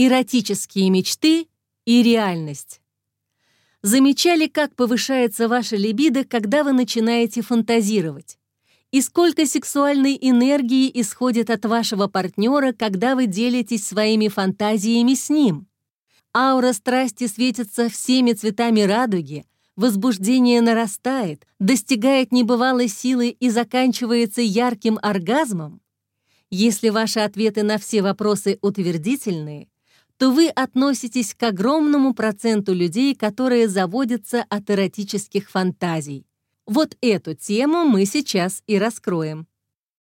Эротические мечты и реальность. Замечали, как повышается ваша либидо, когда вы начинаете фантазировать? И сколько сексуальной энергии исходит от вашего партнера, когда вы делитесь своими фантазиями с ним? Аура страсти светится всеми цветами радуги, возбуждение нарастает, достигает небывалой силы и заканчивается ярким оргазмом? Если ваши ответы на все вопросы утвердительные, то вы относитесь к огромному проценту людей, которые заводятся от эротических фантазий. Вот эту тему мы сейчас и раскроем.